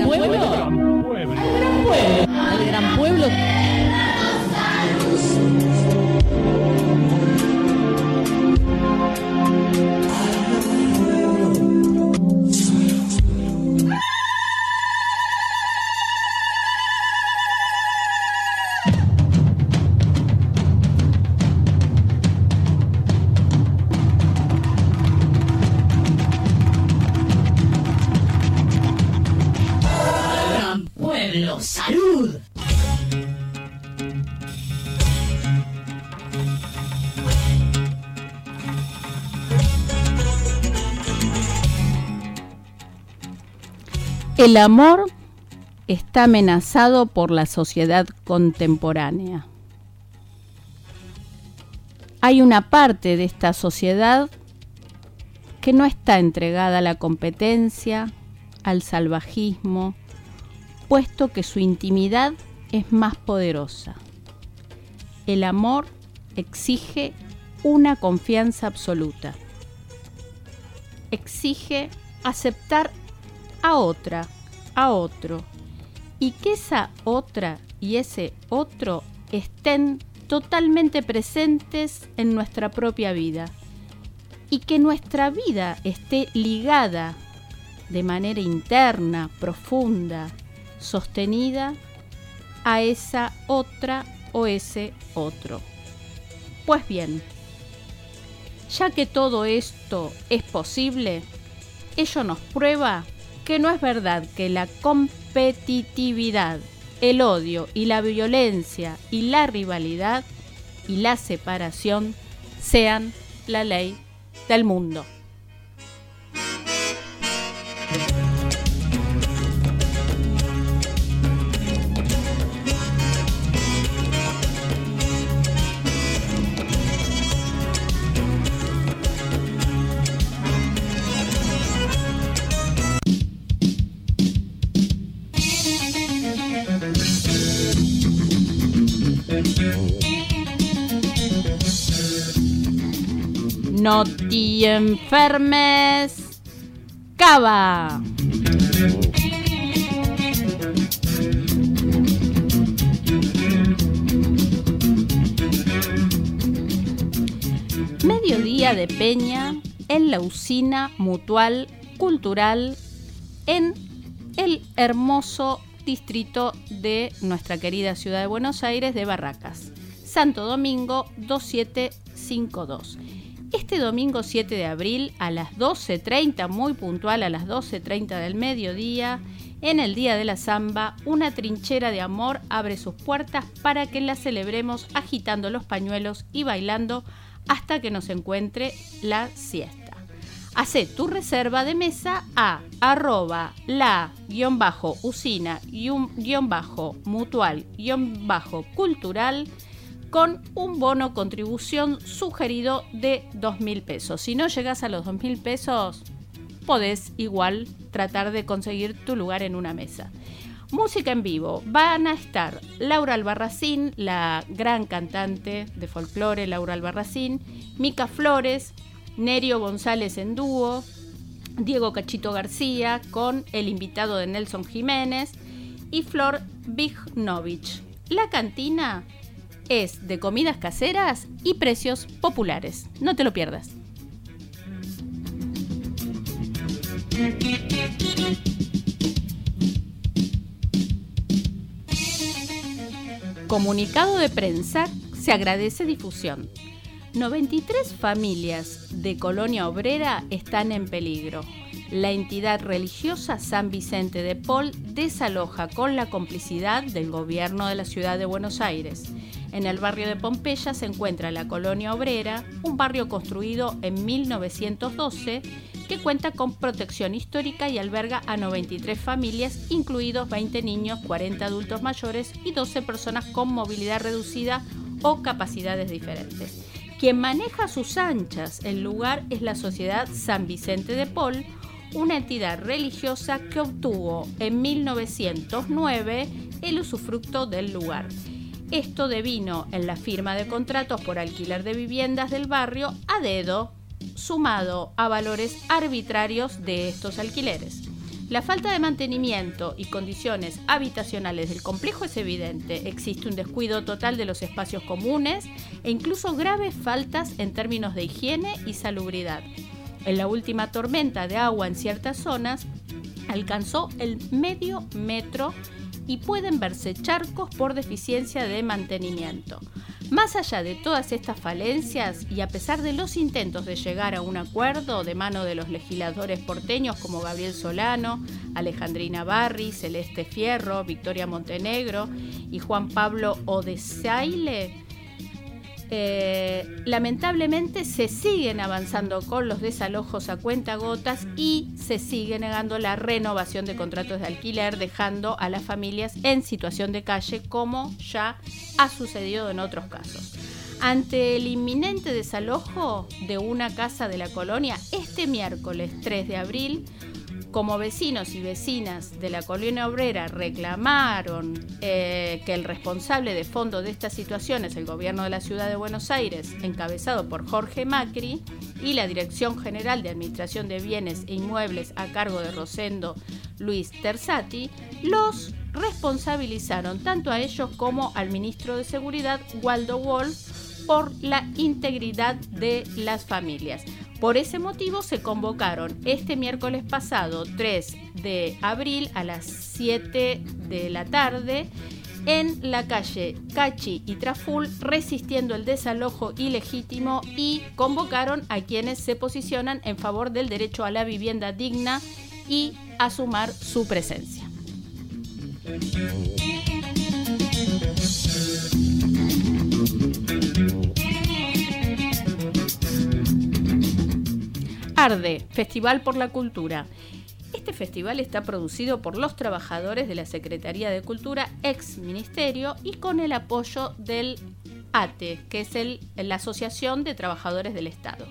gran pueblo. Al gran pueblo. Al gran pueblo. El amor está amenazado por la sociedad contemporánea. Hay una parte de esta sociedad que no está entregada a la competencia, al salvajismo, puesto que su intimidad es más poderosa. El amor exige una confianza absoluta. Exige aceptar a otra a otro y que esa otra y ese otro estén totalmente presentes en nuestra propia vida y que nuestra vida esté ligada de manera interna, profunda, sostenida a esa otra o ese otro. Pues bien, ya que todo esto es posible, ello nos prueba que no es verdad que la competitividad, el odio y la violencia y la rivalidad y la separación sean la ley del mundo. No te enfermes. Cava. Mediodía de Peña en la usina mutual cultural en el hermoso distrito de nuestra querida ciudad de Buenos Aires de Barracas. Santo Domingo 2752 este domingo 7 de abril a las 12.30, muy puntual a las 12.30 del mediodía, en el Día de la Zamba, una trinchera de amor abre sus puertas para que la celebremos agitando los pañuelos y bailando hasta que nos encuentre la siesta. Hace tu reserva de mesa a arroba la-usina-mutual-cultural con un bono contribución sugerido de 2.000 pesos. Si no llegas a los 2.000 pesos, podés igual tratar de conseguir tu lugar en una mesa. Música en vivo. Van a estar Laura Albarracín, la gran cantante de folclore, Laura Albarracín, Mica Flores, Nerio González en dúo, Diego Cachito García con el invitado de Nelson Jiménez y Flor Bignovich. La cantina es de comidas caseras y precios populares. No te lo pierdas. Comunicado de prensa, se agradece difusión. 93 familias de Colonia Obrera están en peligro. La entidad religiosa San Vicente de Paul desaloja con la complicidad del gobierno de la ciudad de Buenos Aires. En el barrio de Pompeya se encuentra la colonia obrera, un barrio construido en 1912 que cuenta con protección histórica y alberga a 93 familias, incluidos 20 niños, 40 adultos mayores y 12 personas con movilidad reducida o capacidades diferentes. Quien maneja sus anchas el lugar es la Sociedad San Vicente de Paul, una entidad religiosa que obtuvo en 1909 el usufructo del lugar. Esto devino en la firma de contratos por alquiler de viviendas del barrio a dedo, sumado a valores arbitrarios de estos alquileres. La falta de mantenimiento y condiciones habitacionales del complejo es evidente. Existe un descuido total de los espacios comunes e incluso graves faltas en términos de higiene y salubridad. En la última tormenta de agua en ciertas zonas alcanzó el medio metro y pueden verse charcos por deficiencia de mantenimiento. Más allá de todas estas falencias y a pesar de los intentos de llegar a un acuerdo de mano de los legisladores porteños como Gabriel Solano, Alejandrina Barri, Celeste Fierro, Victoria Montenegro y Juan Pablo Odesaile, eh, lamentablemente se siguen avanzando con los desalojos a cuenta gotas y se sigue negando la renovación de contratos de alquiler, dejando a las familias en situación de calle, como ya ha sucedido en otros casos. Ante el inminente desalojo de una casa de la colonia, este miércoles 3 de abril, como vecinos y vecinas de la colonia obrera reclamaron eh, que el responsable de fondo de esta situación es el gobierno de la ciudad de Buenos Aires, encabezado por Jorge Macri, y la Dirección General de Administración de Bienes e Inmuebles a cargo de Rosendo Luis Tersati, los responsabilizaron tanto a ellos como al ministro de Seguridad, Waldo Wolf, por la integridad de las familias. Por ese motivo se convocaron este miércoles pasado, 3 de abril, a las 7 de la tarde, en la calle Cachi y Traful, resistiendo el desalojo ilegítimo y convocaron a quienes se posicionan en favor del derecho a la vivienda digna y a sumar su presencia. Festival por la Cultura. Este festival está producido por los trabajadores de la Secretaría de Cultura, ex Ministerio, y con el apoyo del ATE, que es la Asociación de Trabajadores del Estado.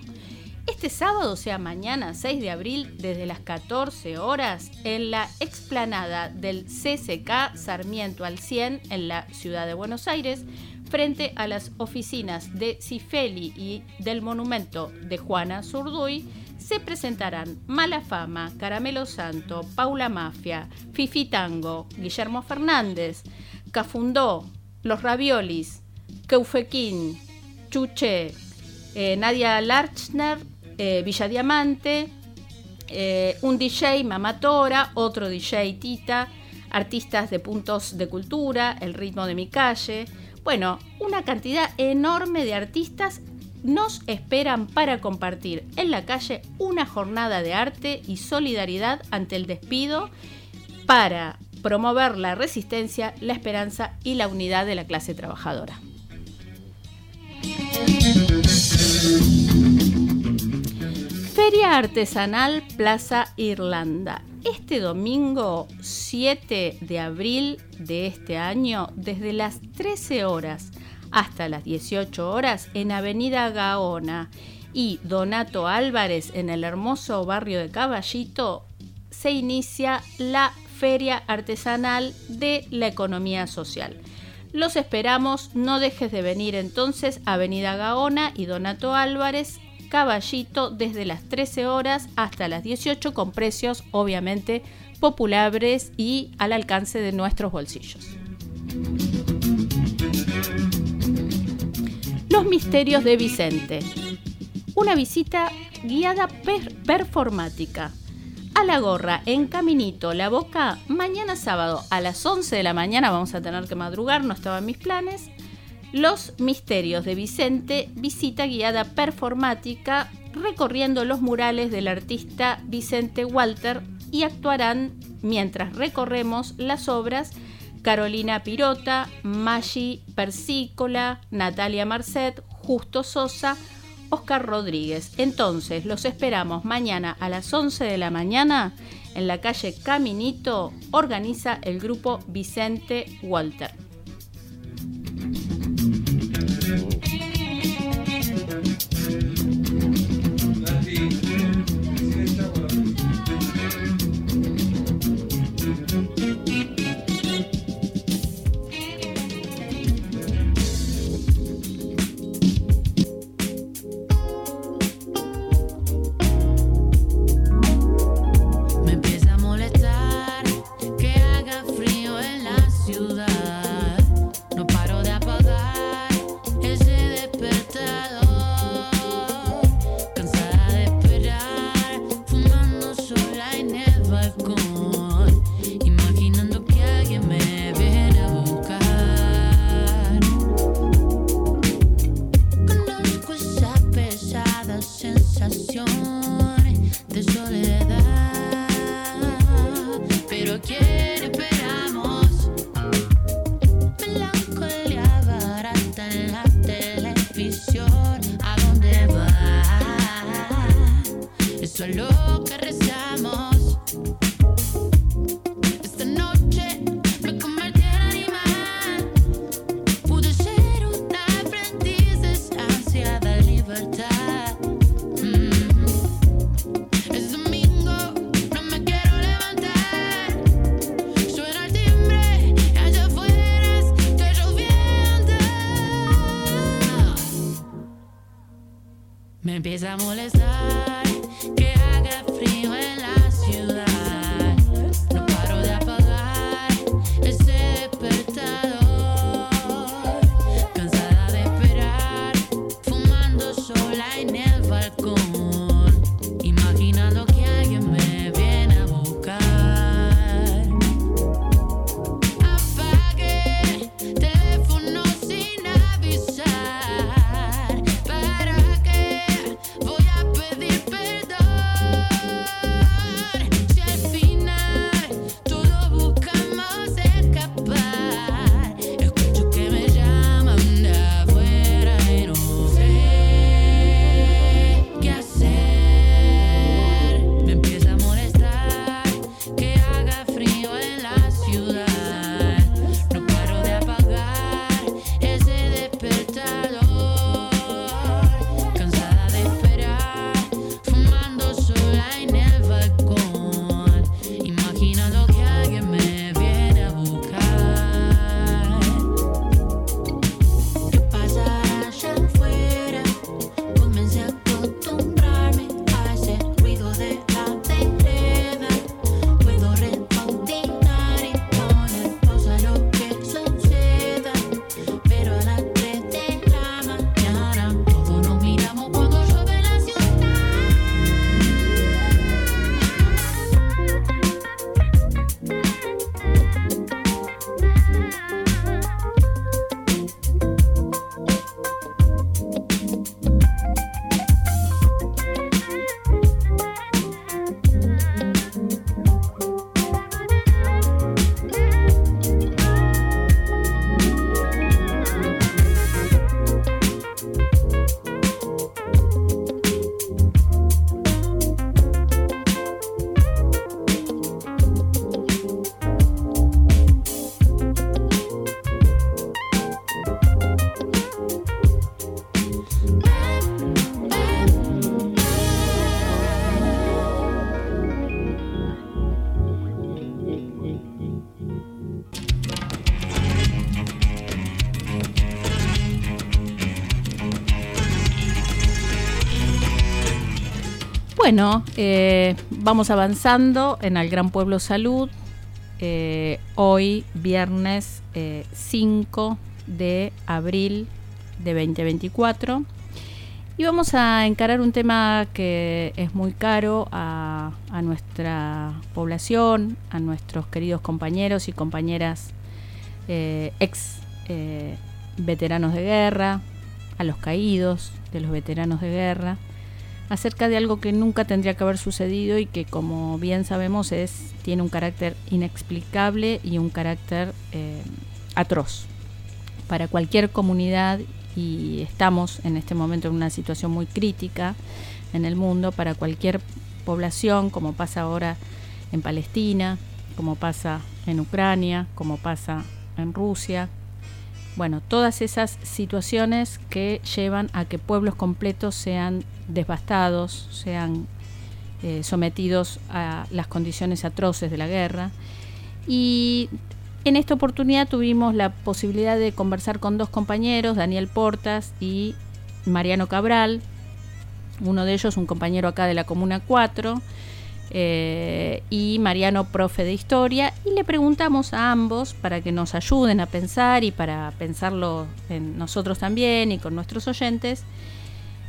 Este sábado, o sea mañana 6 de abril, desde las 14 horas, en la explanada del CCK Sarmiento al 100 en la ciudad de Buenos Aires, frente a las oficinas de Cifeli y del monumento de Juana Zurduy, se presentarán Mala Fama, Caramelo Santo, Paula Mafia, Fifi Tango, Guillermo Fernández, Cafundó, Los Raviolis, Keufequín, Chuche, eh, Nadia Larchner, eh, Villa Diamante, eh, un DJ Mamatora, otro DJ Tita, artistas de puntos de cultura, El ritmo de mi calle. Bueno, una cantidad enorme de artistas nos esperan para compartir en la calle una jornada de arte y solidaridad ante el despido para promover la resistencia, la esperanza y la unidad de la clase trabajadora. Feria Artesanal Plaza Irlanda. Este domingo 7 de abril de este año, desde las 13 horas hasta las 18 horas en Avenida Gaona y Donato Álvarez en el hermoso barrio de Caballito se inicia la Feria Artesanal de la Economía Social. Los esperamos, no dejes de venir entonces a Avenida Gaona y Donato Álvarez, Caballito, desde las 13 horas hasta las 18 con precios obviamente populares y al alcance de nuestros bolsillos. Los misterios de Vicente. Una visita guiada performática. A la gorra, en Caminito, La Boca, mañana sábado a las 11 de la mañana, vamos a tener que madrugar, no estaban mis planes. Los misterios de Vicente, visita guiada performática, recorriendo los murales del artista Vicente Walter y actuarán mientras recorremos las obras Carolina Pirota, Maggi Persícola, Natalia Marcet, Justo Sosa, Oscar Rodríguez. Entonces, los esperamos mañana a las 11 de la mañana en la calle Caminito, organiza el grupo Vicente Walter. empieza a molestar. Bueno, eh, vamos avanzando en el Gran Pueblo Salud. Eh, hoy, viernes 5 eh, de abril de 2024. Y vamos a encarar un tema que es muy caro a, a nuestra población, a nuestros queridos compañeros y compañeras ex veteranos de guerra, a los caídos de los veteranos de guerra acerca de algo que nunca tendría que haber sucedido y que como bien sabemos es tiene un carácter inexplicable y un carácter eh, atroz. Para cualquier comunidad y estamos en este momento en una situación muy crítica en el mundo para cualquier población como pasa ahora en Palestina como pasa en Ucrania como pasa en Rusia bueno, todas esas situaciones que llevan a que pueblos completos sean devastados, sean eh, sometidos a las condiciones atroces de la guerra. Y en esta oportunidad tuvimos la posibilidad de conversar con dos compañeros, Daniel Portas y Mariano Cabral, uno de ellos un compañero acá de la Comuna 4, eh, y Mariano, profe de historia, y le preguntamos a ambos para que nos ayuden a pensar y para pensarlo en nosotros también y con nuestros oyentes,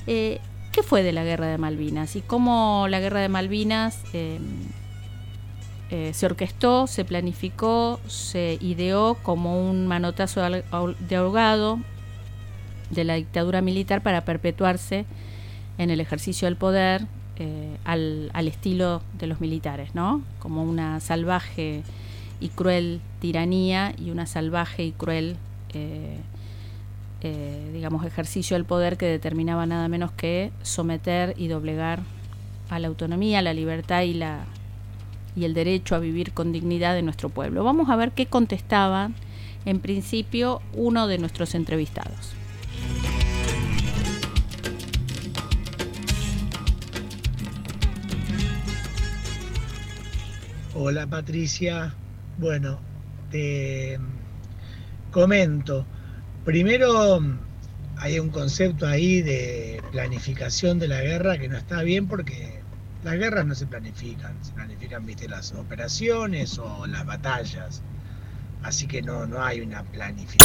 eh, ¿qué fue de la guerra de Malvinas y cómo la guerra de Malvinas eh, se orquestó, se planificó, se ideó como un manotazo de ahogado de la dictadura militar para perpetuarse en el ejercicio del poder eh, al, estilo de los militares, ¿no? Como una salvaje y cruel tiranía y una salvaje y cruel, eh, eh, digamos, ejercicio del poder que determinaba nada menos que someter y doblegar a la autonomía, la libertad y, la, y el derecho a vivir con dignidad de nuestro pueblo. Vamos a ver qué contestaba en principio uno de nuestros entrevistados. Hola Patricia. Bueno, te comento. Primero, hay un concepto ahí de planificación de la guerra que no está bien porque las guerras no se planifican, se planifican, viste, las operaciones o las batallas. Así que no, no hay una planificación